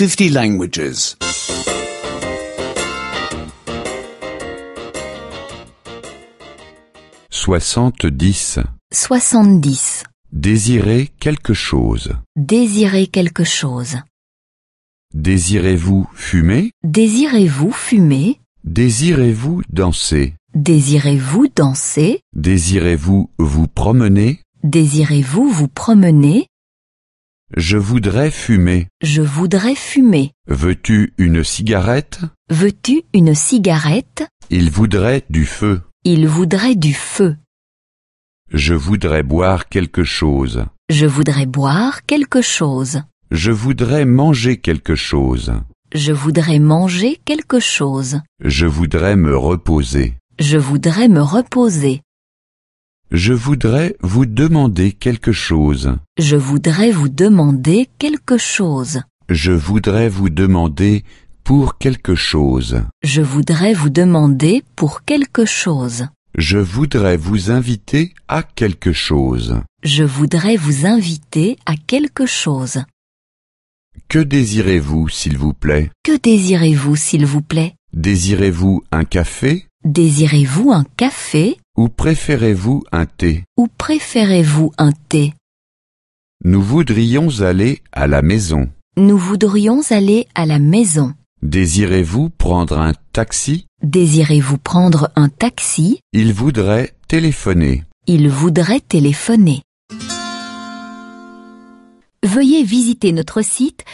50 languages. 70. 70. Désirer quelque chose. Désirer quelque chose. Désirez-vous fumer? Désirez-vous fumer? Désirez-vous danser? Désirez-vous danser? Désirez-vous vous promener? Désirez-vous vous promener? Je voudrais fumer. Je voudrais fumer. Veux-tu une cigarette? Veux-tu une cigarette? Il voudrait du feu. Il voudrait du feu. Je voudrais boire quelque chose. Je voudrais boire quelque chose. Je voudrais manger quelque chose. Je voudrais manger quelque chose. Je voudrais me reposer. Je voudrais me reposer. Je voudrais vous demander quelque chose. Je voudrais vous demander quelque chose. Je voudrais vous demander pour quelque chose. Je voudrais vous demander pour quelque chose. Je voudrais vous inviter à quelque chose. Je voudrais vous inviter à quelque chose. Que désirez-vous, s'il vous plaît? Que désirez-vous, s'il vous plaît? Désirez-vous un café? Désirez-vous un café? Ou préférez-vous un thé? Ou préférez-vous un thé? Nous voudrions aller à la maison. Nous voudrions aller à la maison. Désirez-vous prendre un taxi? Désirez-vous prendre un taxi? Il voudrait téléphoner. Il voudrait téléphoner. Veuillez visiter notre site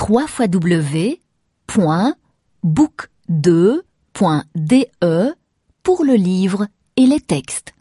www.book2.de pour le livre et les textes.